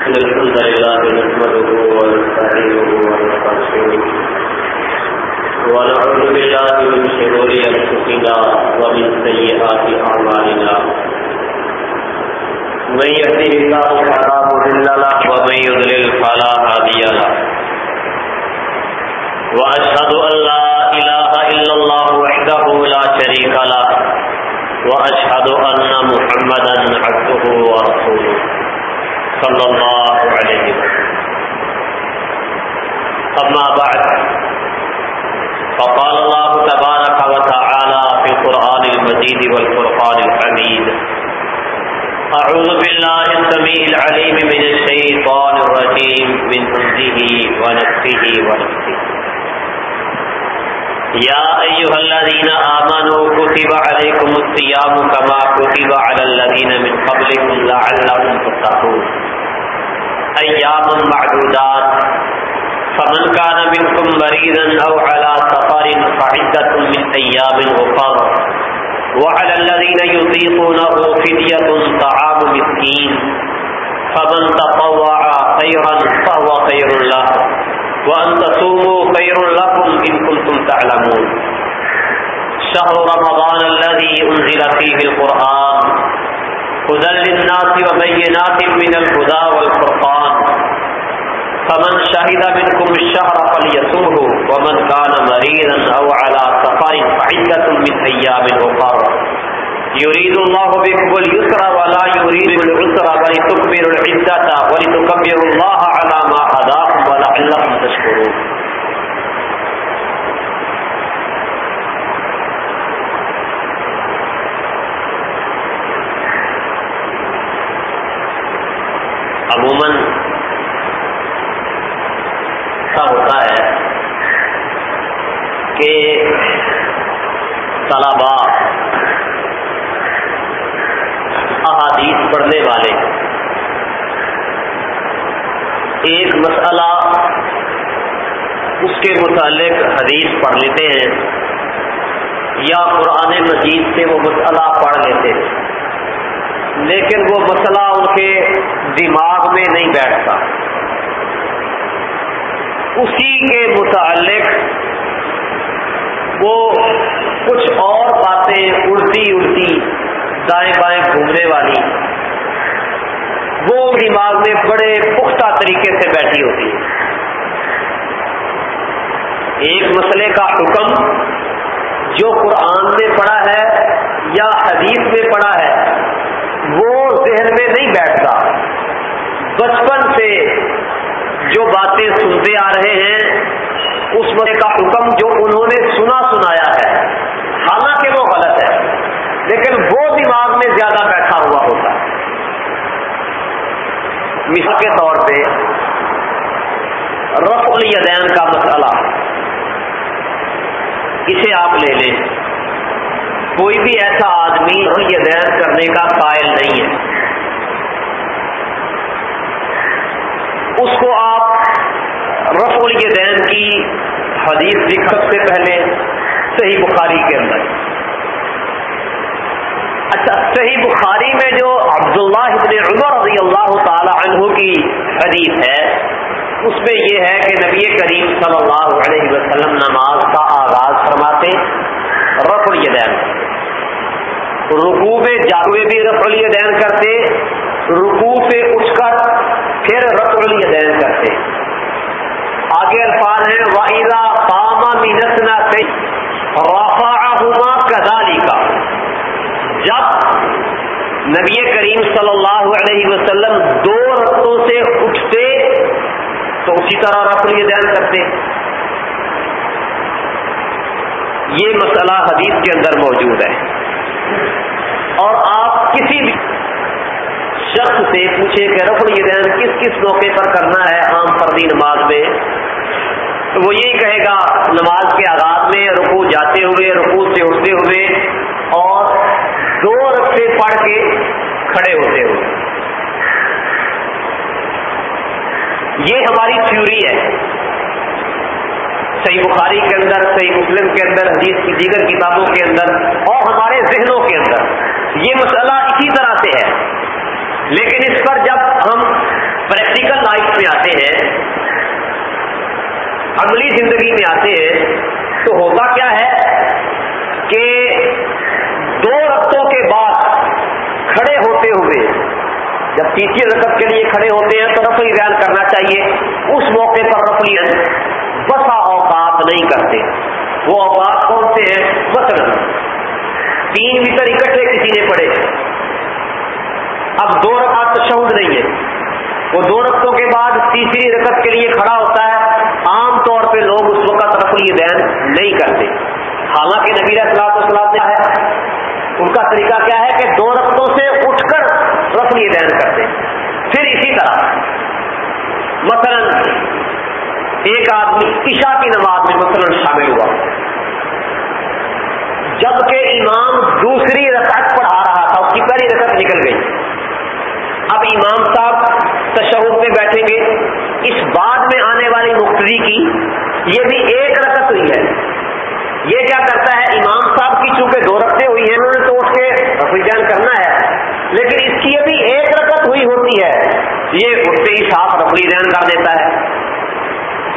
الحمد لله نحمده ونستعينه ونستغفره ونعوذ بالله من شرور انفسنا ومن سيئات اعمالنا من يهده الله فلا مضل له ومن يضلل فلا هادي له. واشهد ان لا اله الا الله وحده لا شريك له. واشهد ان محمدا عبده ورسوله. صلى الله عليه وسلم. أما بعد، فقال الله تبارك وتعالى في القرآن المجيد والفرقان الحميد أعوذ بالله السميع العليم من الشيطان الرجيم، من همزه ونفسه ونفسه يا أيها الذين آمنوا كتب عليكم الصيام كما كتب على الذين من قبلكم لعلكم تتقون. أياما معدودات. فمن كان منكم مريضا أو على سفر فعدة من أيام أخر وعلى الذين يطيقونه فدية طعام مسكين. فمن تطوع خيرا فهو خير له. وأن تصوموا خير لكم إن كنتم تعلمون. شهر رمضان الذي أنزل فيه القرآن. هدى للناس وبينات من الهدى والفرقان. فمن شهد منكم الشهر فليصومه ومن كان مريضا أو على سفر فعدة من أيام أخر. يريد الله بكم اليسر ولا يريد العسر ولتكبروا العدة ولتكبروا الله على ما هداكم ولعلكم تشكرون. عموماً ایسا ہوتا ہے کہ طلبا احادیث پڑھنے والے۔ ایک مسئلہ اس کے متعلق حدیث پڑھ لیتے ہیں یا قرآن مجید سے وہ مسئلہ پڑھ لیتے ہیں۔ لیکن وہ مسئلہ ان کے دماغ میں نہیں بیٹھتا۔ اسی کے متعلق وہ کچھ اور باتیں اڑتی اڑتی دائیں بائیں گھومنے والی۔ وہ دماغ میں بڑے پختہ طریقے سے بیٹھی ہوتی ہے۔ ایک مسئلے کا حکم جو قرآن میں پڑا ہے یا حدیث میں پڑا ہے، وہ ذہن میں نہیں بیٹھتا۔ بچپن سے جو باتیں سنتے آ رہے ہیں، اس مسئلے کا حکم جو انہوں نے سنا سنایا ہے حالانکہ وہ غلط ہے لیکن وہ دماغ میں زیادہ بیٹھا ہوا ہوتا ہے۔ مثال کے طور پہ رف الیدین کا مسئلہ۔ اسے آپ لے لیں۔ کوئی بھی ایسا آدمی الیدین کرنے کا قائل نہیں ہے۔ اس کو آپ رف الیدین کی حدیث لکھ سے پہلے صحیح بخاری کے اندر۔ اچھا صحیح بخاری میں جو عبداللہ ابن عمر رضی اللہ تعالی عنہ کی حدیث ہے، اس میں یہ ہے کہ نبی کریم صلی اللہ علیہ وسلم نماز کا آغاز فرماتے رف الیدین۔ رکوع میں جاگوے بھی رف الیدین کرتے، رکوع سے اٹھ کر پھر رف الیدین کرتے۔ آگے الفاظ ہیں واحدہ پاما مینسنا سے رفا کدالی کا جب نبی کریم صلی اللہ علیہ وسلم دو رفتوں سے اٹھتے تو اسی طرح رف الیدین کرتے یہ مسئلہ حدیث کے اندر موجود ہے۔ اور آپ کسی بھی شخص سے پوچھے کہ رف الیدین کس کس موقع پر کرنا ہے عام فردی نماز میں؟ تو وہ یہی کہے گا، نماز کے آغاز میں رکوع جاتے ہوئے، رکوع سے اٹھتے ہوئے اور دو رقطے پڑھ کے کھڑے ہوتے ہوئے یہ ہماری تھیوری ہے۔ صحیح بخاری کے اندر، صحیح مسلم کے اندر، حدیث کی دیگر کتابوں کے اندر اور ہمارے ذہنوں کے اندر یہ مسئلہ اسی طرح سے ہے۔ لیکن اس پر جب ہم پریکٹیکل لائف میں آتے ہیں، عملی زندگی میں آتے ہیں، تو ہوتا کیا ہے کہ دو رقطوں کھڑے ہوتے ہوئے، جب تیسری رقط کے لیے کھڑے ہوتے ہیں تو رفلی بیان کرنا چاہیے۔ اس موقع پر رفلی یعنی بسا اوقات نہیں کرتے۔ وہ اوقات کون سے ہیں؟ مثلا تین میٹر اکٹھے کسی نے پڑے اب دو رقط تشہد نہیں ہے۔ وہ دو رقطوں کے بعد تیسری رقط کے لیے کھڑا ہوتا ہے۔ عام طور پہ لوگ اس وقت رفلی دین نہیں کرتے۔ حالانکہ نبی اصلاح وسلام ہے، ان کا طریقہ کیا ہے کہ دو رقطوں سے رفلی دین کرتے پھر اسی طرح، مثلا ایک آدمی عشاء کی نماز میں مثلا شامل ہوا۔ جبکہ امام دوسری رقط پڑھا رہا تھا، اس کی پہلی رقط نکل گئی۔ اب امام صاحب تشہد میں بیٹھیں گے۔ اس بعد میں آنے والی مختری کی یہ بھی ایک رکت ہوئی ہے۔ یہ کیا کرتا ہے؟ امام صاحب کی چونکہ دو رکھتے ہوئی ہیں، انہوں نے تو اٹھ کے رفیجان کرنا ہے، لیکن کی ابھی ایک رکت ہوئی ہوتی ہے۔ یہ اٹھتے ہی صاف رفلی جان کر دیتا ہے۔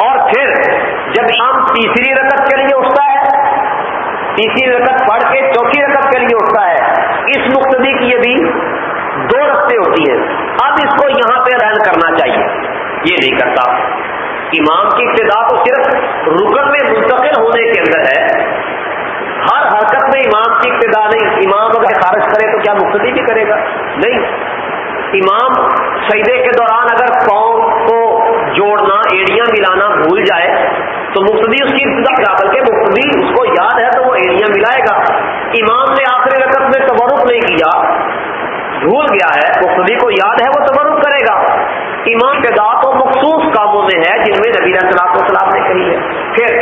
اور پھر جب امام تیسری رکت کے لیے اٹھتا ہے، تیسری رکت پڑھ کے چوتھی رکت کے لیے اٹھتا ہے، اس مقتدی کی یہ بھی دو رستے ہوتی ہیں۔ اب اس کو یہاں پہ رہن کرنا چاہیے۔ یہ نہیں کرتا۔ امام کی ابتدا تو صرف رکن میں منتقل ہونے کے اندر ہے۔ ہر حرکت میں امام کی ابتدا نہیں۔ امام اگر خارج کرے تو کیا مقتدی بھی کرے گا؟ نہیں۔ امام سیدے کے دوران اگر قوم کو جوڑنا، ایڑیاں ملانا بھول جائے، تو مقتدی اس کی ابتدا کیا بلکہ مقتدی اس کو یاد ہے تو وہ ایڑیاں ملائے گا۔ امام نے آخری رقط میں تبرک نہیں کیا، بھول گیا ہے وہ خودی کو یاد ہے وہ تبرک کرے گا۔ ایمان کے دعت و مخصوص کاموں میں ہے جن میں نبی صلاح سلام نے کہی ہے۔ پھر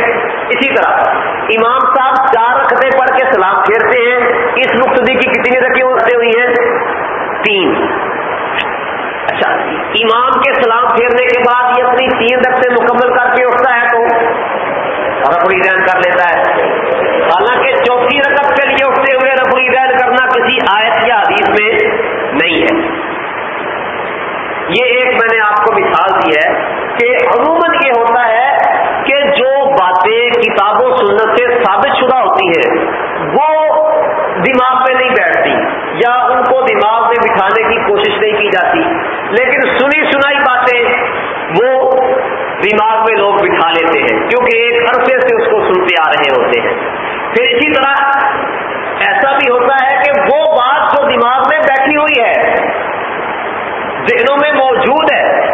اسی طرح امام صاحب چار رکھتے پڑھ کے سلام پھیرتے ہیں۔ اس مقتدی کی کتنی رکھی ہوتے ہوئی ہیں؟ تین۔ اچھا امام کے سلام پھیرنے کے بعد یہ اپنی تین رقطے مکمل کر کے اٹھتا ہے تو رفڑی دین کر لیتا ہے۔ حالانکہ چوتھی رقم کے لیے اٹھتے ہوئے رفڑی دین کرنا کسی آیت یا حدیث میں نہیں ہے۔ یہ ایک میں نے آپ کو مثال دی ہے کہ عموماً یہ ہوتا ہے کہ جو باتیں کتابوں سنت سے ثابت شدہ ہوتی ہیں، وہ دماغ میں نہیں بیٹھتی یا ان کو دماغ میں بٹھانے کی کوشش نہیں کی جاتی۔ لیکن سنی سنائی باتیں وہ دماغ میں لوگ بٹھا لیتے ہیں، کیونکہ ایک عرصے سے اس کو سنتے آ رہے ہوتے ہیں۔ پھر اسی طرح ایسا بھی ہوتا ہے کہ وہ بات جو دماغ میں بیٹھی ہوئی ہے ذہنوں میں موجود ہے۔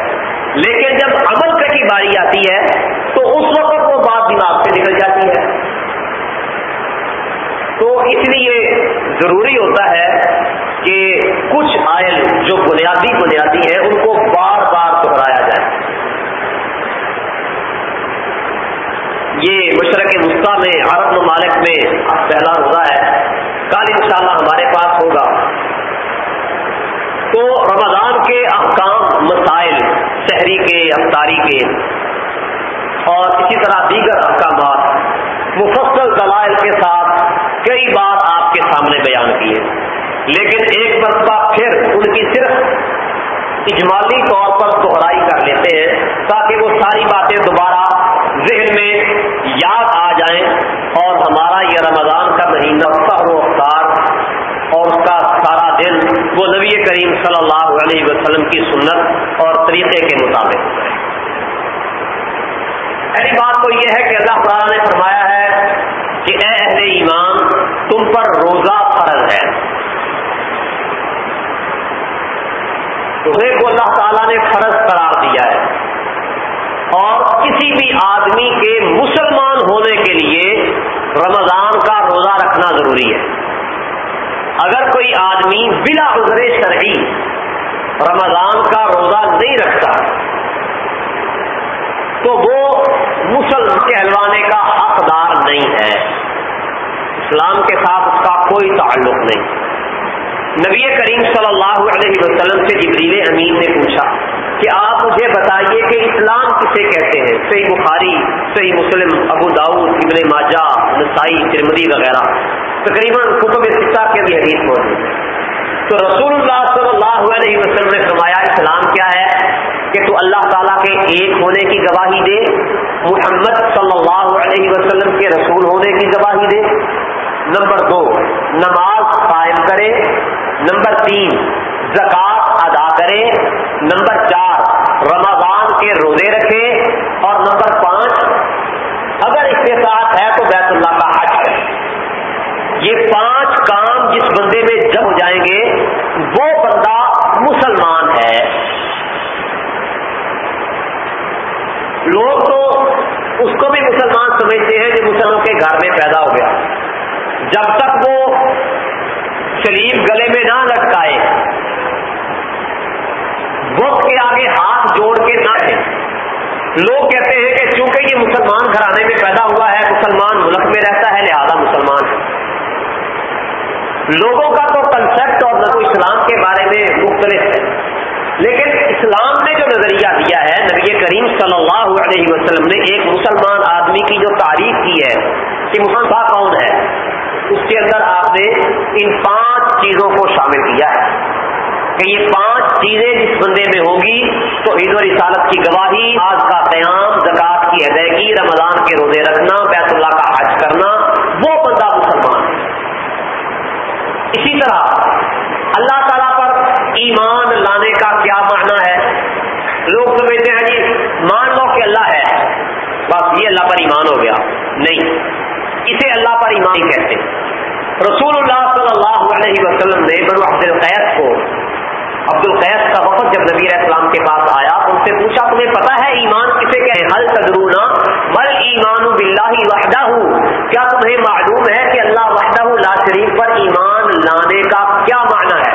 لیکن جب عمل کی باری آتی ہے، تو اس وقت وہ بات دماغ سے نکل جاتی ہے۔ تو اس لیے ضروری ہوتا ہے کہ کچھ آئل جو بنیادی بنیادی ہیں، ان کو بار بار دہرایا جائے۔ یہ مشرق وسطی میں، عرب ممالک میں پہلا روزہ ہے۔ کل انشاءاللہ ہمارے پاس ہوگا۔ کے احکام مسائل شہری کے، افطاری کے، اور اسی طرح دیگر احکامات، مفصل دلائل کے ساتھ کئی بار آپ کے سامنے بیان کیے لیکن ایک مرتبہ پھر ان کی صرف اجمالی طور پر دہرائی کر لیتے ہیں تاکہ وہ ساری باتیں دوبارہ ذہن میں یاد آ جائیں اور ہمارا یہ رمضان کا مہینہ و افطار اور اس کا سارا دن وہ نبی کریم صلی اللہ علیہ وسلم کی سنت اور طریقے کے مطابق پہلی بات تو یہ ہے کہ اللہ تعالیٰ نے فرمایا ہے کہ اے اہل ایمان، تم پر روزہ فرض ہے۔ تمہیں کو اللہ تعالیٰ نے فرض قرار دیا ہے۔ اور کسی بھی آدمی کے مسلمان ہونے کے لیے رمضان کا روزہ رکھنا ضروری ہے۔ اگر کوئی آدمی بلا عذر شرعی رمضان کا روزہ نہیں رکھتا، تو وہ مسلم کہلوانے کا حقدار نہیں ہے۔ اسلام کے ساتھ اس کا کوئی تعلق نہیں۔ نبی کریم صلی اللہ علیہ وسلم سے جبریل امین نے پوچھا کہ آپ مجھے بتائیے کہ اسلام کسے کہتے ہیں؟ صحیح بخاری، صحیح مسلم، ابو داؤد، ابن ماجا نسائی ترمدی وغیرہ۔ تقریباً کتب سطح کے بھی حدیث موجود ہے تو رسول اللہ صلی اللہ علیہ وسلم نے فرمایا، اسلام کیا ہے؟ کہ تو اللہ تعالیٰ کے ایک ہونے کی گواہی دے، محمد صلی اللہ علیہ وسلم کے رسول ہونے کی گواہی دے۔ نمبر دو، نماز قائم کرے۔ نمبر تین، زکوٰۃ ادا کرے، نمبر چار، رمضان کے روزے رکھے، اور نمبر پانچ، اگر اس کے ساتھ ہے تو بیت اللہ کا حج کرے یہ پانچ کام جس بندے میں جب ہو جائیں گے، وہ بندہ مسلمان ہے۔ لوگ تو اس کو بھی مسلمان سمجھتے ہیں جو مسلمانوں کے گھر میں پیدا ہو گیا۔ جب تک وہ شریف گلے میں نہ لٹکائے وقت کے آگے ہاتھ جوڑ کے نہ رہے لوگ کہتے ہیں کہ چونکہ یہ مسلمان گھرانے میں پیدا ہوا ہے، مسلمان ملک میں رہتا ہے، لہذا مسلمان ہے۔ لوگوں کا تو کنسپٹ اور نقو اسلام کے بارے میں مختلف ہے۔ لیکن اسلام نے جو نظریہ دیا ہے، نبی کریم صلی اللہ علیہ وسلم نے ایک مسلمان آدمی کی جو تعریف کی ہے کہ مسلمان کون ہے، اس کے اندر آپ نے ان پانچ چیزوں کو شامل کیا ہے۔ کہ یہ پانچ چیزیں جس بندے میں ہوگی، تو عید و رسالت کی گواہی، آج کا قیام، زکوٰۃ کی ادائیگی، رمضان کے روزے رکھنا، بیت اللہ کا حج کرنا، وہ بندہ مسلمان ہے۔ اسی طرح اللہ تعالیٰ پر ایمان لانے کا کیا معنی ہے؟ لوگ سمجھتے ہیں جی مان لو کہ اللہ ہے، بس یہ اللہ پر ایمان ہو گیا۔ نہیں، اسے اللہ پر ایمان نہیں کہتے۔ رسول اللہ صلی اللہ علیہ وسلم نے بنو عبد القیس کو عبد القیس کا وقت جب نبی السلام کے پاس آیا ان سے پوچھا، تمہیں پتا ہے ایمان کسے کہ حل تدرونا بل ایمان بلّہ وحدہ کیا تمہیں معلوم ہے کہ اللہ وحدہ لا شریف پر ایمان لانے کا کیا معنی ہے؟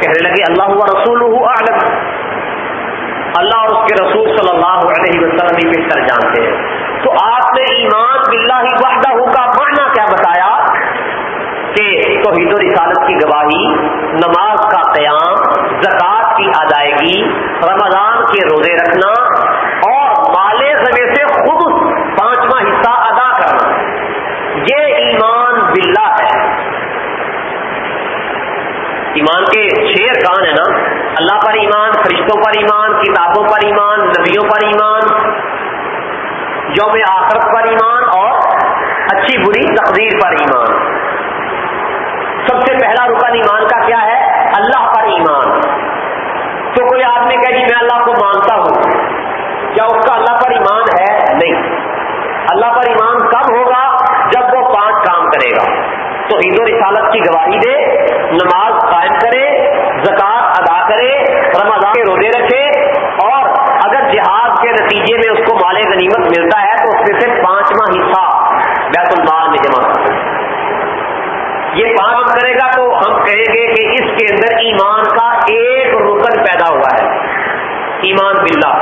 کہنے لگے، اللہ رسول اللہ اور اس کے رسول صلی اللہ علیہ وسلم ہی بہتر جانتے ہیں؟ تو آپ نے ایمان بلّہ وحدہ کا معنی کیا بتایا؟ کہ توحید و رسالت کی گواہی، نماز زکوٰۃ کی ادائیگی، رمضان کے روزے رکھنا اور مال زمے سے خود پانچواں حصہ ادا کرنا۔ یہ ایمان باللہ ہے۔ ایمان کے چھ ارکان ہے نا۔ اللہ پر ایمان، فرشتوں پر ایمان، کتابوں پر ایمان، نبیوں پر ایمان، یوم آخرت پر ایمان اور اچھی بری تقدیر پر ایمان۔ سب سے پہلا رکن ایمان کا کیا ہے اللہ پر ایمان تو کوئی آدمی کہ جی میں اللہ کو مانتا ہوں۔ کیا اس کا اللہ پر ایمان ہے؟ نہیں۔ اللہ پر ایمان کب ہوگا؟ جب وہ پانچ کام کرے گا۔ تو عید و رسالت کی گواہی دے، نماز قائم کرے، زکوٰۃ ادا کرے، رمضان کے روزے رکھے۔ اور اگر جہاد کے نتیجے میں اس کو مال غنیمت ملتا ہے، تو اس میں سے پانچواں حصہ بیت المال میں جمع کر یہ پانچ کرے گا تو ہم کہیں گے کہ اس کے اندر ایمان کا ایک رکن پیدا ہوا ہے۔ ایمان باللہ.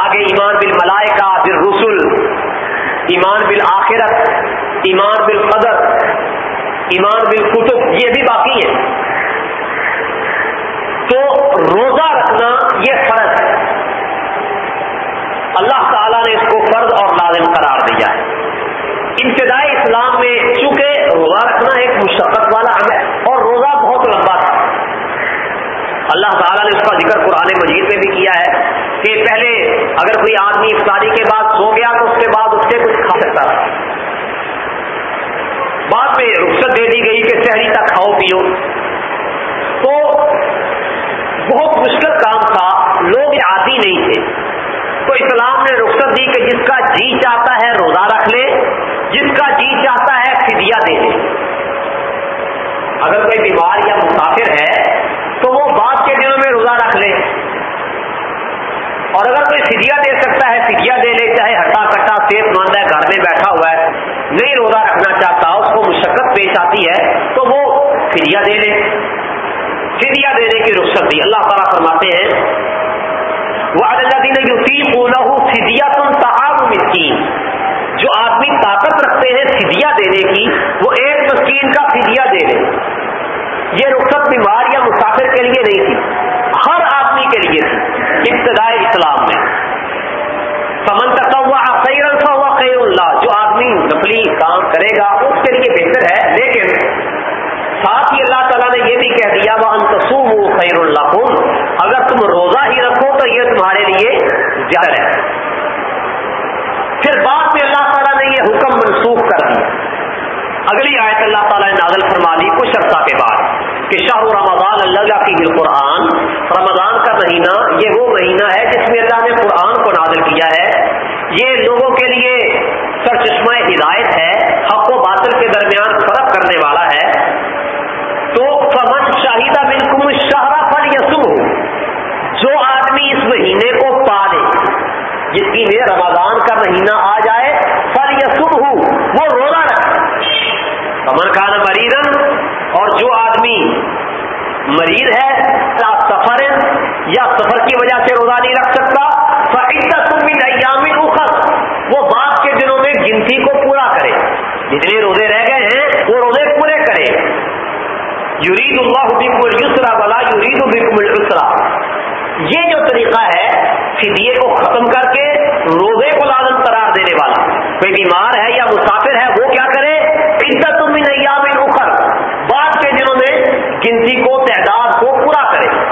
آگے ایمان بل ملائکہ بل رسول ایمان بل آخرت ایمان بال قدر ایمان بالکتب، یہ بھی باقی ہے تو روزہ رکھنا یہ فرض ہے. اللہ تعالیٰ نے اس کو فرض اور لازم قرار دیا ہے. ابتدائی اسلام میں چونکہ روزہ رکھنا ایک مشقت والا عمل ہے اور روزہ بہت لمبا تھا اللہ تعالیٰ نے اس کا ذکر قرآن مجید میں بھی کیا ہے کہ پہلے اگر کوئی آدمی افطاری کے بعد سو گیا تو اس کے بعد اس سے کچھ کھا سکتا تھا۔ بعد میں رخصت دے دی گئی کہ شہری تک کھاؤ، پیو۔ تو بہت مشکل کام تھا۔ لوگ عادی نہیں تھے۔ تو اسلام نے رخصت دی کہ جس کا جی چاہتا ہے روزہ رکھ لے، جس کا جی چاہتا ہے فدیا دے دے۔ اگر کوئی بیمار یا مسافر ہے تو وہ بعد کے دنوں میں روزہ رکھ لے اور اگر کوئی فدیا دے سکتا ہے فدیا دے لے، چاہے ہٹا کٹا صحت مند ہے گھر میں بیٹھا ہوا ہے، نہیں روزہ رکھنا چاہتا، اس کو مشقت پیش آتی ہے، تو وہ فدیا دے لے۔ فدیا دینے کی رخصت دی۔ اللہ تعالیٰ فرماتے ہیں وہ اللہ دین یوسیف بولا ہوں فدیا تم صاحب مسکین جو آدمی طاقت رکھتے ہیں فدیا دینے کی، وہ ایک مسکین کا فدیا دے لے۔ یہ رخصت بیمار یا مسافر کے لیے نہیں تھی۔ ہر کے لیے تھی ابتدائی اسلام میں۔ سمن تک ہوا خیر الفا ہوا خیر اللہ، جو آدمی نفلی کام کرے گا، اس کے لیے بہتر ہے۔ لیکن ساتھ ہی اللہ تعالیٰ نے یہ بھی کہہ دیا وہ انتسوم خیر اللہ اگر تم روزہ ہی رکھو تو یہ تمہارے لیے زیادہ ہے۔ پھر بعد میں اللہ تعالیٰ نے یہ حکم منسوخ کر دیا۔ اگلی آیت اللہ تعالیٰ نے نازل فرما دی، کچھ عرصہ کے بعد۔ کہ شاہ رمضان اللہ کی قرآن، رمضان کا مہینہ، یہ وہ مہینہ ہے جس میں اللہ نے قرآن کو نازل کیا ہے۔ یہ لوگوں کے لیے سر چشمہ ہدایت ہے، حق و باطل کے درمیان فرق کرنے والا ہے۔ تو فمن شاہدہ بالکل شاہرا فل یسو جو آدمی اس مہینے کو پا لے، جس کی میں رمضان کا مہینہ آ جائے فل یسو وہ روزہ کمر خان مریضن اور جو آدمی مریض ہے سفر، یا سفر کی وجہ سے روزہ نہیں رکھ سکتا وہ بعد کے دنوں میں گنتی کو پورا کرے۔ جتنے روزے رہ گئے ہیں، وہ روزے پورے کرے۔ یورید اللہ بکم السرا بلا یورید بکم السرا یہ جو طریقہ ہے، فدیے کو ختم کر کے روزے کو لازم قرار دینے والا۔ کوئی بیمار ہے یا مسافر ہے، وہ کیا کرے؟ عزت من ایام اخر بعد کے دنوں میں گنتی کو، تعداد کو پورا کرے۔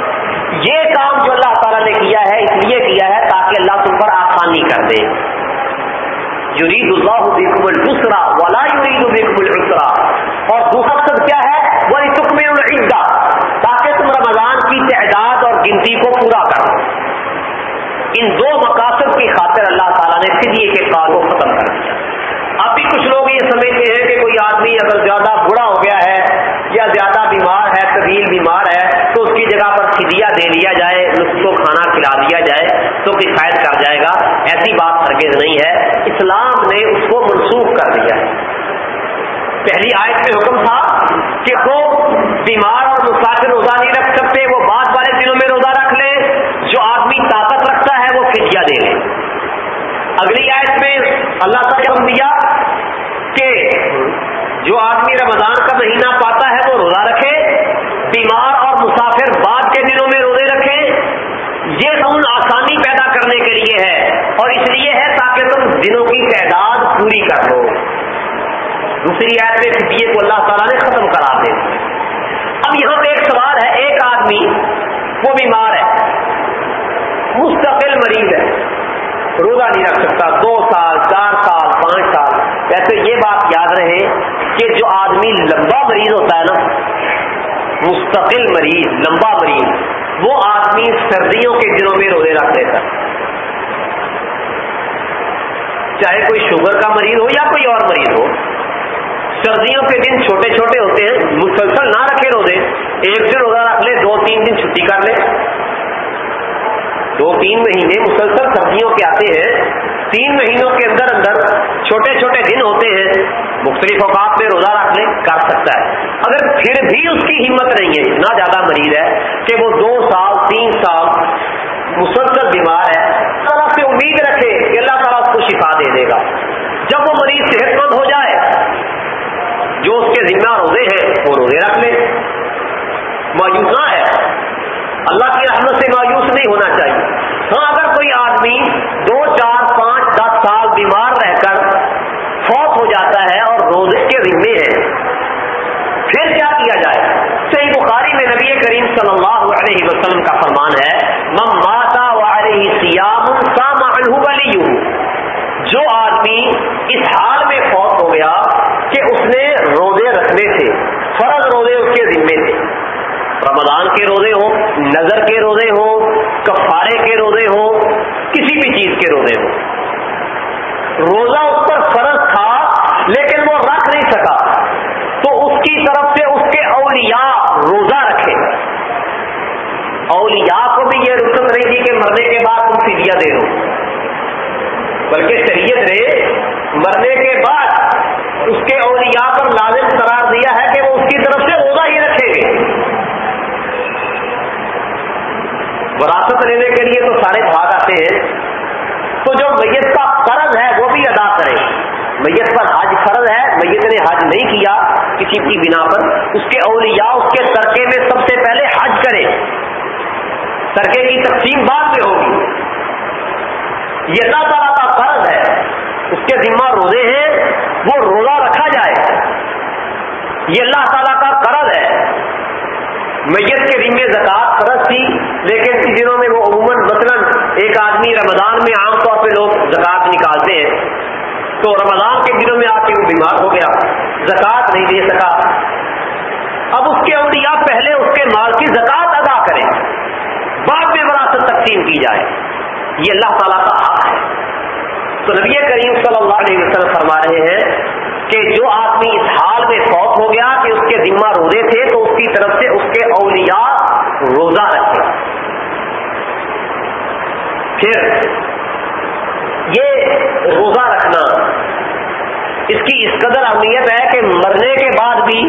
یہ کام جو اللہ تعالیٰ نے کیا ہے، اس لیے کیا ہے تاکہ اللہ تم پر آسانی کر دے۔ یرید اللہ بکم السرا ولا یرید بکم السرا اور دوسرا مقصد کیا ہے؟ وہ تکم العدہ تاکہ تم رمضان کی تعداد اور گنتی کو پورا کرو۔ ان دو مقاصد کی خاطر اللہ تعالیٰ نے فدیے کے کار کو ختم کر دیا۔ اب بھی کچھ لوگ یہ سمجھتے ہیں کہ کوئی آدمی اگر زیادہ بڑا ہو گیا ہے یا زیادہ بیمار ہے، طویل بیمار ہے، تو اس کی جگہ پر فدیہ دے لیا جائے، اس کو کھانا کھلا دیا جائے، تو کفایت کر جائے گا۔ ایسی بات ہرگز نہیں ہے۔ اسلام نے اس کو منسوخ کر دیا۔ ہے پہلی آیت میں حکم تھا کہ وہ بیمار اور مسافر روزہ نہیں رکھ سکتے، وہ بعد والے دنوں میں روزہ رکھ لے۔ جو آدمی طاقت رکھتا ہے، وہ فدیہ دے لے۔ اگلی آیت میں اللہ کا حکم دیا جو آدمی رمضان کا مہینہ پاتا ہے وہ روزہ رکھے، بیمار اور مسافر بعد کے دنوں میں روزے رکھے۔ یہ ان آسانی پیدا کرنے کے لیے ہے اور اس لیے ہے تاکہ تم دنوں کی تعداد پوری کر لو۔ دوسری آیت میں فدیے کو اللہ تعالیٰ نے ختم کرا دے اب یہاں پہ ایک سوال ہے، ایک آدمی وہ بیمار ہے، مستقل مریض ہے، روزہ نہیں رکھ سکتا، دو سال، چار سال، پانچ سال۔ ویسے یہ بات یاد رہے کہ جو آدمی لمبا مریض ہوتا ہے نا، مستقل مریض، لمبا مریض، وہ آدمی سردیوں کے دنوں میں روزے رکھ دیتا ہے۔ چاہے کوئی شوگر کا مریض ہو یا کوئی اور مریض ہو، سردیوں کے دن چھوٹے چھوٹے ہوتے ہیں، مسلسل نہ رکھے روزے، ایک دن روزہ رکھ لے، دو تین دن چھٹی کر لے۔ دو تین مہینے مسلسل سبزیوں کے آتے ہیں تین مہینوں کے اندر اندر چھوٹے چھوٹے دن ہوتے ہیں، مختلف اوقات میں روزہ رکھ لے کر سکتا ہے۔ اگر پھر بھی اس کی ہمت نہیں ہے، اتنا زیادہ مریض ہے کہ وہ دو سال، تین سال مسلسل بیمار ہے، اللہ سے امید رکھے کہ اللہ تعالیٰ اس کو شفا دے دے گا۔ جب وہ مریض صحت مند ہو جائے، جو اس کے ذمہ روزے ہیں، وہ روزے رکھ لے۔ موجود نہ ہے۔ اللہ کی رحمت سے مایوس نہیں ہونا چاہیے۔ ہاں اگر کوئی آدمی دو چار پانچ دس سال بیمار رہ کر فوت ہو جاتا ہے اور روزے کے ذمے ہے۔ پھر کیا کیا جائے؟ صحیح بخاری میں نبی کریم صلی اللہ علیہ وسلم کا فرمان ہے مم ماتا سیام سام ولی جو آدمی اس حال میں فوت ہو گیا کہ اس نے روزے رکھنے تھے، فرض روزے اس کے ذمے تھے۔ رمضان کے روزے ہوں نظر کے روزے ہوں، کفارے کے روزے ہوں، کسی بھی چیز کے روزے ہوں۔ روزہ اس پر فرض تھا، لیکن وہ رکھ نہیں سکا۔ تو اس کی طرف سے اس کے اولیاء روزہ رکھے۔ اولیاء کو بھی یہ رخصت نہیں تھی کہ مرنے کے بعد تم فدیہ دے دو۔ بلکہ شریعت نے مرنے کے بعد اس کے اولیاء پر لازم قرار دیا ہے کہ وہ اس کی طرف سے روزہ ہی رکھے گے۔ وراثت لینے کے لیے تو سارے بھاگ آتے ہیں۔ تو جو میت کا فرض ہے، وہ ادا کرے۔ میت پر حج فرض ہے، میت نے حج نہیں کیا کسی کی بنا پر۔ اس کے اولیاء، اس کے ترکے میں سب سے پہلے حج کرے ترکے کی تقسیم بعد میں ہوگی۔ یہ اللہ تعالیٰ کا فرض ہے۔ اس کے ذمہ روزے ہیں، وہ روزہ رکھا جائے۔ یہ اللہ تعالیٰ کا قرض ہے۔ میت کے دن میں زکات فرض تھی، لیکن ان دنوں میں وہ عموماً مثلاً ایک آدمی رمضان میں عام طور پہ لوگ زکات تو رمضان کے دنوں میں آ کے وہ بیمار ہو گیا زکات نہیں دے سکا۔ اب اس کے اولیاء پہلے اس کے مال کی زکات ادا کریں۔ بعد میں وراثت تقسیم کی جائے۔ یہ اللہ تعالیٰ کا حق ہے۔ تو نبی کریم صلی اللہ علیہ وسلم فرما رہے ہیں کہ جو آدمی اس حال میں فوت ہو گیا کہ اس کے ذمہ روزے تھے تو اس کی طرف سے اس کے اولیاء روزہ رکھے پھر یہ روزہ رکھنا اس کی اس قدر اہمیت ہے کہ مرنے کے بعد بھی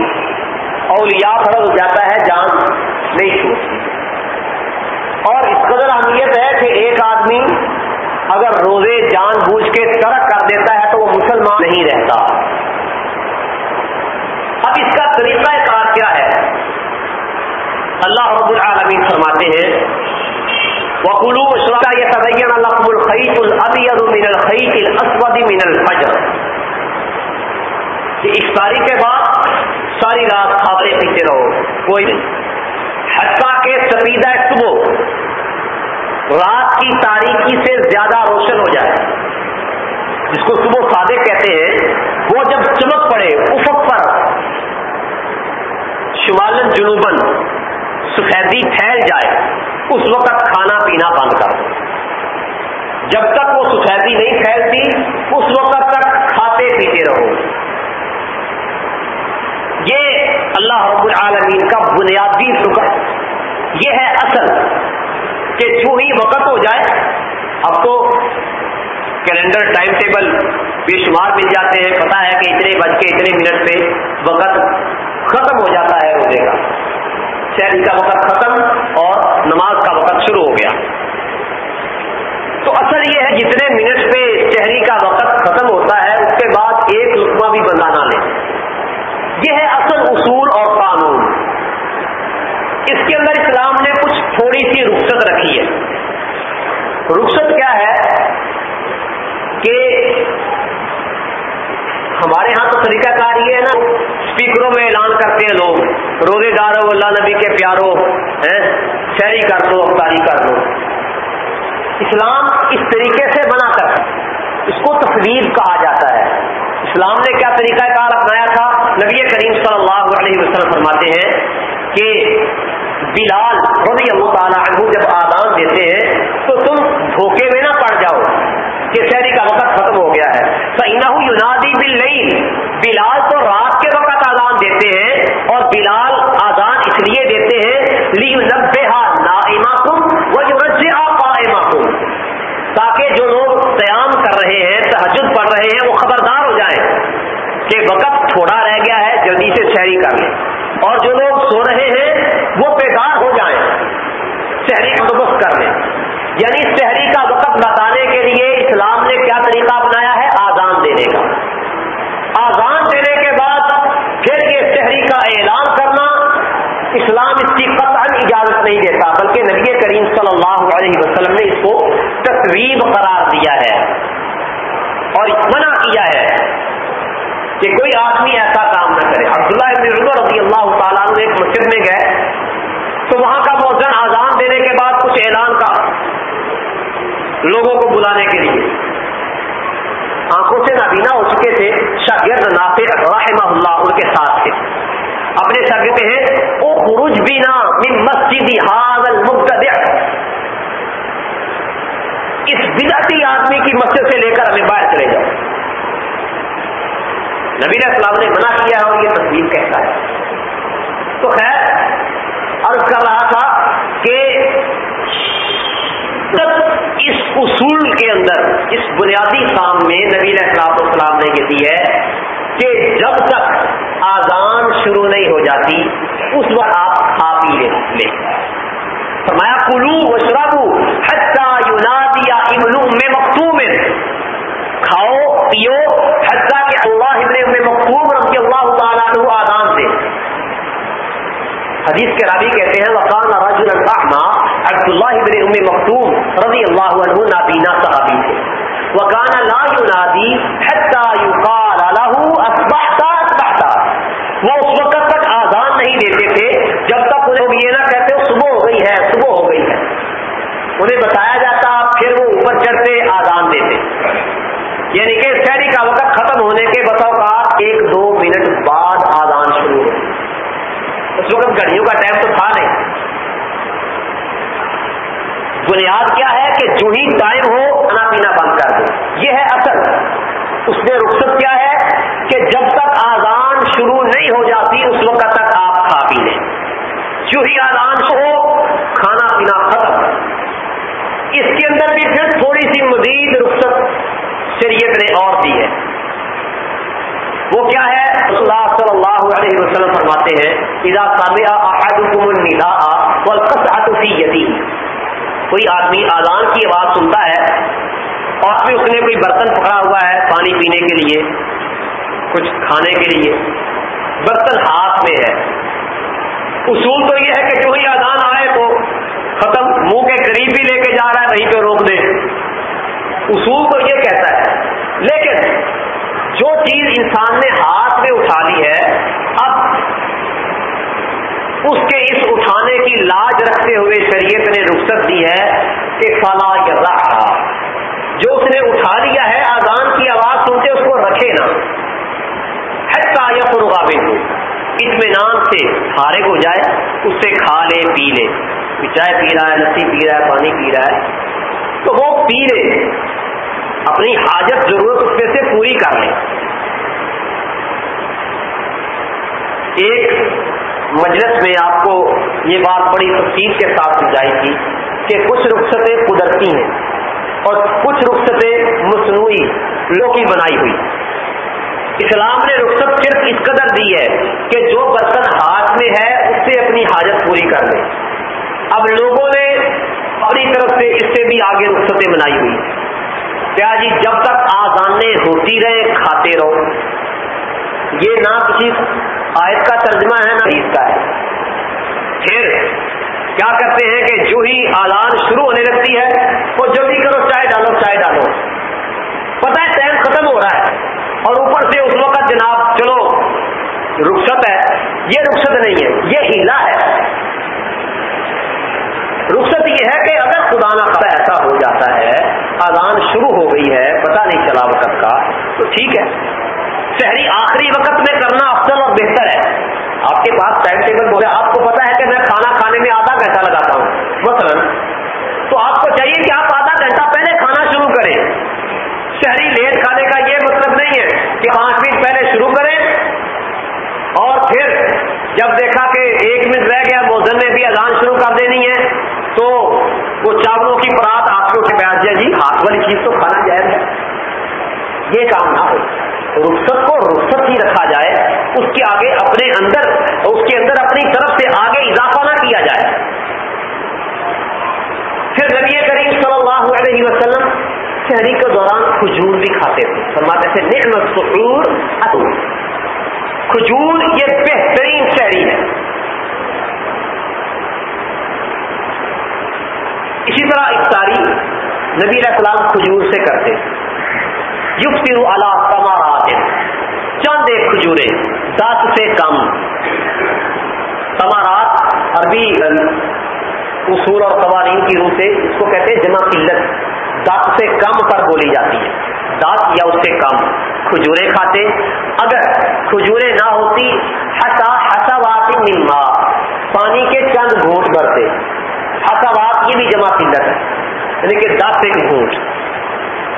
اولیاء فرض ہو جاتا ہے، جان نہیں چھوٹتی اور اس قدر اہمیت ہے کہ ایک آدمی اگر روزے جان بوجھ کے ترک کر دیتا ہے تو وہ مسلمان نہیں رہتا۔ اب اس کا طریقہ کار کیا ہے؟ اللہ رب العالمین فرماتے ہیں وقلو شرا یہ تبین لقم الخیط الابیض من الخیط الاسود من الفجر۔ کہ افطاری کے بعد ساری رات کھاتے پیتے رہو، کوئی نہیں۔ حتیٰ کے سفیدہ صبح رات کی تاریخی سے زیادہ روشن ہو جائے۔ جس کو صبح سادے کہتے ہیں، وہ جب چمک پڑے، افق پر شمالن جنوبن سفیدی پھیل جائے، اس وقت کھانا پینا بند کر دو۔ جب تک وہ سفیدی نہیں پھیلتی، اس وقت تک کھاتے پیتے رہو۔ یہ اللہ رب العالمین کا بنیادی رکن یہ ہے اصل۔ کہ جو ہی وقت ہو جائے، اب تو کیلنڈر ٹائم ٹیبل بے شمار مل جاتے ہیں۔ پتا ہے کہ اتنے بج کے اتنے منٹ پہ وقت ختم ہو جاتا ہے روزے کا۔ شہری کا وقت ختم اور نماز کا وقت شروع ہو گیا۔ تو اصل یہ ہے، جتنے منٹ پہ شہری کا وقت ختم ہوتا ہے، اس کے بعد ایک لقمہ بھی بندہ نہ لے یہ ہے اصل اصول اور قانون۔ اس کے اندر اسلام نے کچھ تھوڑی سی رخصت رکھی ہے۔ رخصت کیا ہے کہ ہمارے ہاں تو طریقہ کار یہ ہے نا اسپیکروں میں اعلان کرتے ہیں لوگ، روزے دار اللہ نبی کے پیارو شہری کر دو، افطاری کر دو۔ اسلام اس طریقے سے بنا کر اس کو تصویر کہا جاتا ہے۔ اسلام نے کیا طریقہ کار اپنایا تھا؟ نبی کریم صلی اللہ علیہ وسلم فرماتے ہیں کہ بلال رضی اللہ تعالیٰ عنہ جب آدان دیتے ہیں تو تم دھوکے میں نہ پڑ جاؤ کہ شہری کا وقت ختم ہو گیا ہے۔ تو یونادی بل نہیں بلال تو رات کے وقت آزان دیتے ہیں اور بلال آزان اس لیے دیتے ہیں لی نبے کم جو کم تاکہ جو لوگ قیام کر رہے ہیں تحجد پڑھ رہے ہیں، وہ خبردار ہو جائیں کہ وقت تھوڑا جلدی سے شہری کر لیں اور جو لوگ سو رہے ہیں، وہ بیدار ہو جائیں۔ شہری بندوبست کر لیں۔ یعنی شہری کا وقت بتانے کے لیے اسلام نے کیا طریقہ اپنایا ہے؟ آزان دینے کا۔ آزان دینے کے بعد پھر یہ شہری کا اعلان کرنا۔ اسلام اس کی قطعا اجازت نہیں دیتا، بلکہ نبی کریم صلی اللہ علیہ وسلم نے اس کو تصویب قرار دیا ہے اور منع کیا ہے۔ کہ کوئی آدمی ایسا کام نہ کرے۔ عبداللہ ابن عمر رضی اللہ تعالیٰ نے ایک مسجد میں گئے تو وہاں کا موزن آزان دینے کے بعد کچھ اعلان کا لوگوں کو بلانے کے لیے۔ آنکھوں سے نابینا ہو چکے تھے۔ شاگرد نافع رحمہ اللہ ان کے ساتھ تھے۔ اپنے شاگرد ہیں او خروج بینا من مسجد حاضر المبتدع. اس بدعتی آدمی کی مسجد سے لے کر ہمیں باہر چلے جاؤ۔ نبی علیہ السلام نے منع کیا ہے اور یہ تصویر کہتا ہے۔ تو خیر، عرض کر رہا تھا کہ اس اصول کے اندر، اس بنیادی کام میں نبی اخلاق السلام نے یہ دی ہے کہ جب تک آزان شروع نہیں ہو جاتی، اس وقت آپ کھا پی لے فرمایا کلو و حتہ یونادی یا املو میں مختوم کھاؤ، پیو حضرت ام مقبوب رضی اللہ تعالیٰ عنہ آدان سے۔ حدیث کے رابی کہتے ہیں، وقان رجل الاعمى عبد الله بن ام مکتوم رضی اللہ عنہ نابینا صحابی تھے۔ وقان لا ينادي حتى يقال له اصبحت اصبحت وہ اس وقت تک آزان نہیں دیتے تھے، جب تک انہیں یہ نہ کہتے، صبح ہو گئی ہے، صبح ہو گئی ہے۔ انہیں بتایا جاتا وقت گھڑیوں کا ٹائم تو تھا نہیں۔ بنیاد کیا ہے کہ جو ہی ٹائم ہو، کھانا پینا بند کر دو۔ یہ ہے اصل۔ اس میں رخصت کیا ہے کہ جب تک آزان شروع نہیں ہو جاتی، اس وقت تک آپ کھا پی لیں۔ جو ہی آزان ہو، کھانا پینا ختم۔ اس کے اندر بھی پھر تھوڑی سی مزید رخصت شریعت نے اور دی ہے۔ وہ کیا ہے؟ صلی اللہ علیہ وسلم فرماتے ہیں اذا سامع احدكم النداء والقطعه في يده کوئی آدمی آزان کی آواز سنتا ہے اور پھر اس نے کوئی برتن پکڑا ہوا ہے پانی پینے کے لیے، کچھ کھانے کے لیے، برتن ہاتھ میں ہے۔ اصول تو یہ ہے کہ جو ہی آزان آئے تو ختم، منہ کے قریب بھی لے کے جا رہا ہے وہیں پہ روک دے۔ اصول تو یہ کہتا ہے، لیکن جو چیز انسان نے ہاتھ میں اٹھا لی ہے، اب اس کے اس اٹھانے کی لاج رکھتے ہوئے شریعت نے رخصت دی ہے کہ فلا یا جو اس نے اٹھا لیا ہے آزان کی آواز سنتے اس کو رکھے نا حتہ یا قابل ہو اطمینان سے فارغ ہو جائے اس سے کھا لے، پی لے۔ چائے پی رہا ہے، لسی پی رہا ہے، پانی پی رہا ہے۔ تو وہ پی لے۔ اپنی حاجت ضرورت اس میں سے پوری کر لے ایک مجلس میں آپ کو یہ بات بڑی تفصیل کے ساتھ سمجھائی تھی کہ کچھ رخصتیں قدرتی ہیں اور کچھ رخصتیں مصنوعی لو کی بنائی ہوئی۔ اسلام نے رخصت صرف اس قدر دی ہے کہ جو برتن ہاتھ میں ہے، اس سے اپنی حاجت پوری کر لے اب لوگوں نے اپنی طرف سے اس سے بھی آگے رخصتیں بنائی ہوئی۔ کیا جی جب تک آزانے ہوتی رہے، کھاتے رہو۔ یہ نہ کسی آیت کا ترجمہ ہے، نہ عید کا ہے۔ پھر کیا کرتے ہیں کہ جو ہی آلان شروع ہونے لگتی ہے، وہ جلدی کرو، چائے ڈالو چائے ڈالو۔ پتہ ہے، ٹائم ختم ہو رہا ہے اور اوپر سے اس وقت جناب، چلو، رخصت ہے۔ یہ رخصت نہیں ہے، یہ ہیلا ہے۔ رخصت یہ ہے کہ اگر خدا نہ خدا ایسا ہو جاتا ہے آزان شروع ہو گئی ہے، پتہ نہیں چلا وقت کا، تو ٹھیک ہے۔ شہری آخری وقت میں کرنا افضل اور بہتر ہے۔ آپ کے پاس ٹائم ٹیبل بولے، آپ کو پتا ہے کہ میں کھانا کھانے میں آدھا گھنٹہ لگاتا ہوں۔ مثلا، تو آپ کو چاہیے کہ آپ آدھا گھنٹہ پہلے کھانا شروع کریں۔ شہری لیٹ کھانے کا یہ مطلب نہیں ہے کہ پانچ منٹ پہلے شروع کریں اور پھر جب دیکھا کہ ایک منٹ رہ گیا، موزن نے بھی اذان شروع کر دینی ہے، تو وہ چاولوں کی پرات آپ کو بیٹھ جائے جی ہاتھ والی چیز تو کھانا جائز ہے۔ یہ کام نہ ہو۔ رخصت کو رخصت ہی رکھا جائے، اس کے آگے اپنے اندر، اس کے اندر اپنی طرف سے آگے اضافہ نہ کیا جائے۔ پھر نبی کریم صلی اللہ علیہ وسلم شہری کے دوران کھجور بھی کھاتے تھے۔ فرماتے تھے، نعمت سعور کھجور یہ بہترین شہری ہے۔ اسی طرح افطاری نبی السلام کھجور سے کرتے یو اللہ تمارات چند ایک کھجورے دس سے کم۔ تمارات عربی اصول اور قوانین کی روح سے اس کو کہتے ہیں جمع قلت۔ دس سے کم پر بولی جاتی ہے۔ دس یا اس سے کم۔ کھجورے کھاتے اگر کھجورے نہ ہوتی ہسا ہساوات نما پانی کے چند گھونٹ بھرتے ہساوات یہ بھی جمع قلت ہے یعنی کہ دس ایک گھونٹ،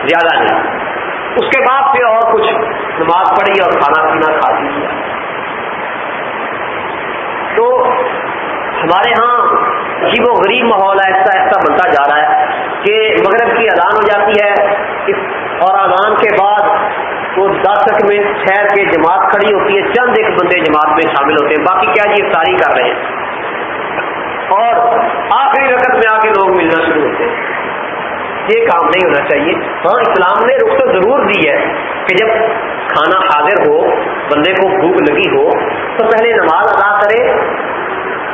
زیادہ نہیں۔ اس کے بعد پھر اور کچھ نماز پڑھی اور کھانا پینا کھا دیا تو ہمارے ہاں عجیب و غریب ماحول ایسا ایسا بنتا جا رہا ہے کہ مغرب کی اذان ہو جاتی ہے اور اذان کے بعد وہ دس تک میں ٹھہر کے جماعت کھڑی ہوتی ہے، چند ایک بندے جماعت میں شامل ہوتے ہیں۔ باقی کیا جی افطاری کر رہے ہیں۔ اور آخری رقط میں آ کے لوگ ملنا شروع ہوتے ہیں۔ یہ کام نہیں ہونا چاہیے۔ ہاں اسلام نے رخصت ضرور دی ہے کہ جب کھانا حاضر ہو، بندے کو بھوک لگی ہو، تو پہلے نماز ادا کرے،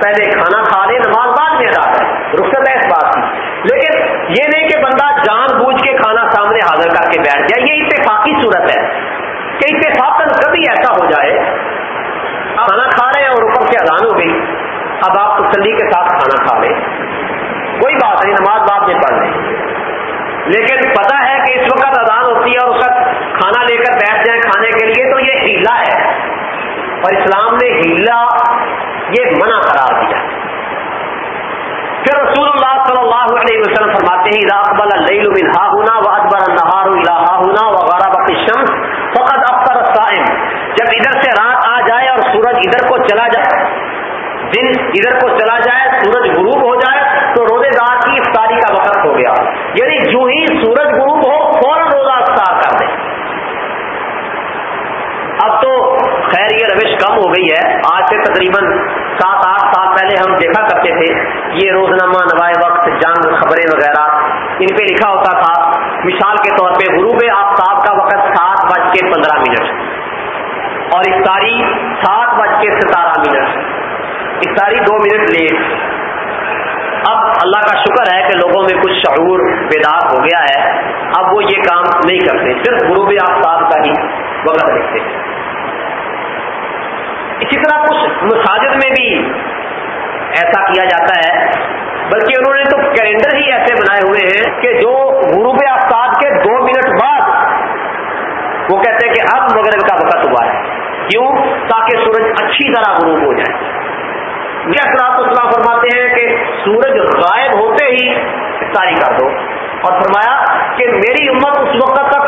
پہلے کھانا کھا لے، نماز بعد میں ادا کرے۔ رخصت ہے اس بات کی۔ لیکن یہ نہیں کہ بندہ جان بوجھ کے کھانا سامنے حاضر کر کے بیٹھ جائے، یہ اتفاقی صورت ہے کہ اتفاق کبھی ایسا ہو جائے کھانا کھا رہے ہیں اور اوپر سے اذان ہو گئی، اب آپ تسلی کے ساتھ کھانا کھا لیں۔ کوئی بات نہیں، نماز بعد میں پڑھ لیں۔ لیکن پتا ہے کہ اس وقت اذان ہوتی ہے اور اس وقت کھانا لے کر بیٹھ جائیں کھانے کے لیے، تو یہ ہیلا ہے۔ اور اسلام نے ہیلا، یہ منع قرار دیا۔ پھر رسول اللہ صلی اللہ علیہ وسلم فرماتے ہیں اقبال اللیل من ہا ہونا و ادبر النہار الہ ہونا و غرب الشمس فقط افطر الصائم۔ جب ادھر سے رات آ جائے اور سورج ادھر کو چلا جائے، دن ادھر کو چلا جائے، سورج غروب ہو جائے، تو روزے دار کی افطاری کا وقت ہو گیا۔ یعنی جو ہی سورج غروب ہو، فوراً روزہ افطار کر دیں اب تو خیر یہ روش کم ہو گئی ہے۔ آج سے تقریباً سات آٹھ پہلے ہم دیکھا کرتے تھے، یہ روزنامہ، نوائے وقت، جنگ، خبریں وغیرہ، ان پہ لکھا ہوتا تھا۔ مثال کے طور پہ غروب آفتاب کا وقت سات بج کے پندرہ منٹ۔ اور افطاری سات بج کے ستارہ منٹ۔ افطاری دو منٹ لیٹ۔ اب اللہ کا شکر ہے کہ لوگوں میں کچھ شعور بیدار ہو گیا ہے۔ اب وہ یہ کام نہیں کرتے، صرف غروب آفتاب کا ہی وقت لکھتے۔ اسی طرح کچھ مساجد میں بھی ایسا کیا جاتا ہے۔ بلکہ انہوں نے تو کیلنڈر ہی ایسے بنائے ہوئے ہیں کہ جو غروب آفتاب کے دو منٹ بعد وہ کہتے ہیں کہ اب مغرب کا وقت ہوا ہے۔ کیوں؟ تاکہ سورج اچھی طرح غروب ہو جائے۔ یہ اثرات اسلام فرماتے ہیں کہ سورج غائب ہوتے ہی افطاری کر دو۔ اور فرمایا کہ میری امت اس وقت تک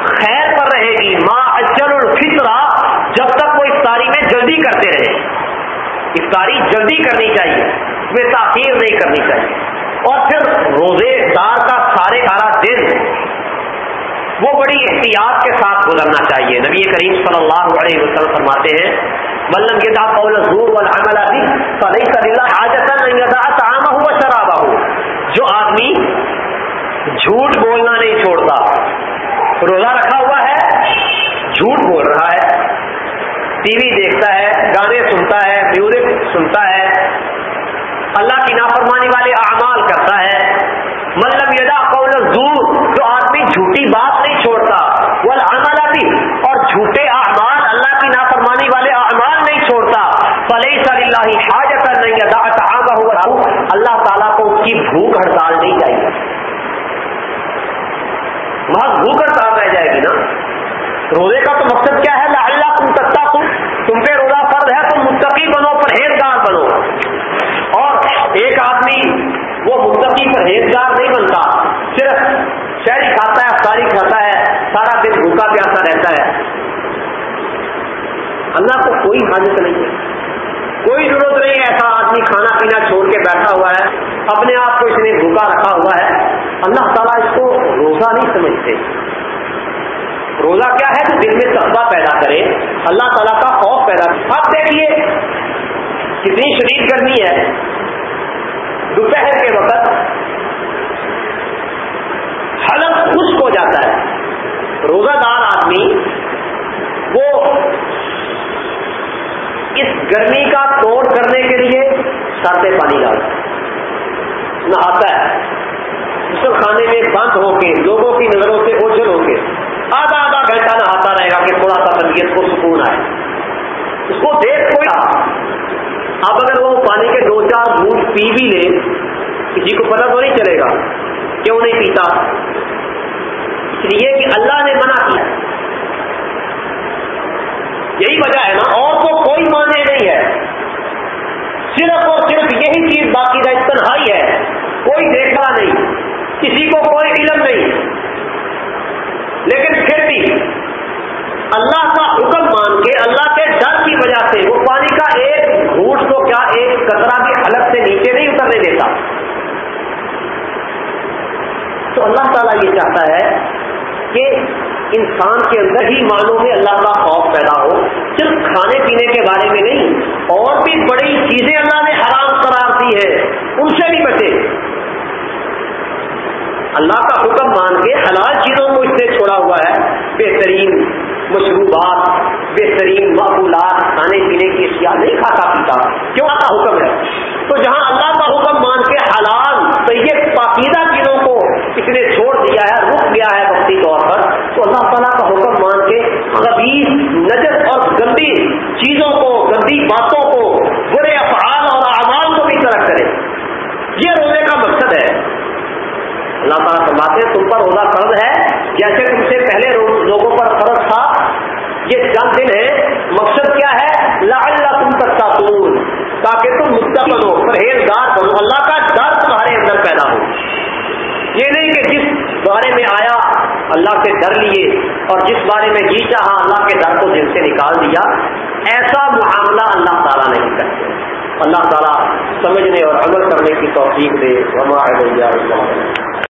خیر پر رہے گی۔ ماں اجل الفطرہ جب تک وہ افطاری میں جلدی کرتے رہے۔ افطاری جلدی کرنی چاہیے اس میں تاخیر نہیں کرنی چاہیے۔ اور پھر روزے دار کا سارے سارا دن وہ بڑی احتیاط کے ساتھ گزرنا چاہیے۔ نبی کریم صلی اللہ علیہ وسلم فرماتے ہیں ملم کے داخ زور والعمل ابھی صلی اللہ حاجت نہیں عام ہوا شرابہ جو آدمی جھوٹ بولنا نہیں چھوڑتا، روزہ رکھا ہوا ہے، جھوٹ بول رہا ہے ٹی وی دیکھتا ہے، گانے سنتا ہے میوزک سنتا ہے۔ اللہ کی نافرمانی والے اعمال کرتا ہے۔ مطلب یدا قول زور جو آدمی جھوٹی بات نہیں چھوڑتا۔ وہ بھی، اور جھوٹے اعمال اللہ کی نافرمانی والے اعمال نہیں چھوڑتا۔ فلح صلی اللہ حاجت نہیں ادا ہوا اللہ تعالیٰ کو اس کی بھوک ہڑتال نہیں چاہیے۔ وہاں بھوک ہڑتال رہ جائے گی نا روزے کا تو مقصد کیا ہے؟ اللہ تم سکتا تم تم پہ روزہ فرض ہے، تم متقی بنو، پرہیزگار بنو۔ اور ایک آدمی وہ متقی پرہیزگار نہیں بنتا، صرف شہری کھاتا ہے، افطاری کھاتا ہے، سارا دن بھوکا پیاسا رہتا ہے۔ اللہ کو کوئی حاجت نہیں ہے۔ کوئی ضرورت نہیں ہے، ایسا آدمی کھانا پینا چھوڑ کے بیٹھا ہوا ہے، اپنے آپ کو اس نے بھوکا رکھا ہوا ہے۔ اللہ تعالیٰ اس کو روزہ نہیں سمجھتے۔ روزہ کیا ہے تو دل میں تقبہ پیدا کرے، اللہ تعالیٰ کا خوف پیدا کرے۔ اب دیکھیے، کتنی شدید گرمی ہے۔ دوپہر کے وقت حلق خشک ہو جاتا ہے۔ روزہ دار آدمی وہ اس گرمی کا توڑ کرنے کے لیے سردے پانی ڈالتا ہے۔ نہاتا ہے۔ کھانے میں بند ہو کے، لوگوں کی نظروں سے اوجھل ہو کے۔ آدھا آدھا گھنٹہ نہاتا رہے گا کہ تھوڑا سا طبیعت کو سکون آئے۔ اس کو دیکھ کوئی اب اگر وہ پانی کے دو چار بوٹ پی بھی لے، کسی کو پتہ تو نہیں چلے گا کیوں نہیں پیتا۔ اس لیے کہ اللہ نے منع کیا۔ یہی وجہ ہے نا، اور تو کوئی مانے نہیں ہے۔ صرف اور صرف یہی چیز باقی رہ تنہائی ہے۔ کوئی دیکھا نہیں، کسی کو کوئی علم نہیں۔ لیکن پھر بھی اللہ کا حکم مان کے اللہ کے ڈر کی وجہ سے وہ پانی کا ایک گھوٹ کو کیا ایک کترا کی حلق سے نیچے نہیں اترنے دیتا۔ تو اللہ تعالیٰ یہ چاہتا ہے کہ انسان کے اندر ہی معنوں میں اللہ کا خوف پیدا ہو، صرف کھانے پینے کے بارے میں نہیں، اور بھی بڑی چیزیں اللہ نے حرام قرار دی ہے ان سے بھی بچے۔ اللہ کا حکم مان کے حلال چیزوں کو اس نے چھوڑا ہوا ہے بہترین مشروبات، بہترین معقولات کھانے پینے کی اشیاء نہیں کھاتا پیتا۔ کیوں کا حکم ہے؟ تو جہاں اللہ کا حکم مان کے حلال، طیب پاکیدہ چیزوں کو اس نے چھوڑ دیا ہے، رک گیا ہے وقتی طور پر، تو اللہ تعالیٰ کا حکم مان کے خبیز نجر اور گندی چیزوں کو، گندی باتوں کو، برے افعال اور اعمال کو بھی ترک کرے۔ یہ روزے کا مقصد ہے۔ اللہ تعالیٰ فرماتے ہیں، تم پر روزہ فرض ہے، جیسے تم سے پہلے لوگوں پر فرض تھا، یہ چند دن ہے مقصد کیا ہے؟ لا اللہ تم تک تاکہ تم مستقل ہو، پرہیزگار بنو اللہ کا ڈر تمہارے اندر پیدا ہو۔ یہ نہیں کہ جس بارے میں آیا، اللہ سے ڈر لیے، اور جس بارے میں جی چاہا، اللہ کے ڈر کو دل سے نکال دیا۔ ایسا معاملہ اللہ تعالیٰ نہیں کرتے۔ اللہ تعالیٰ سمجھنے اور عمل کرنے کی توفیق دے۔ وما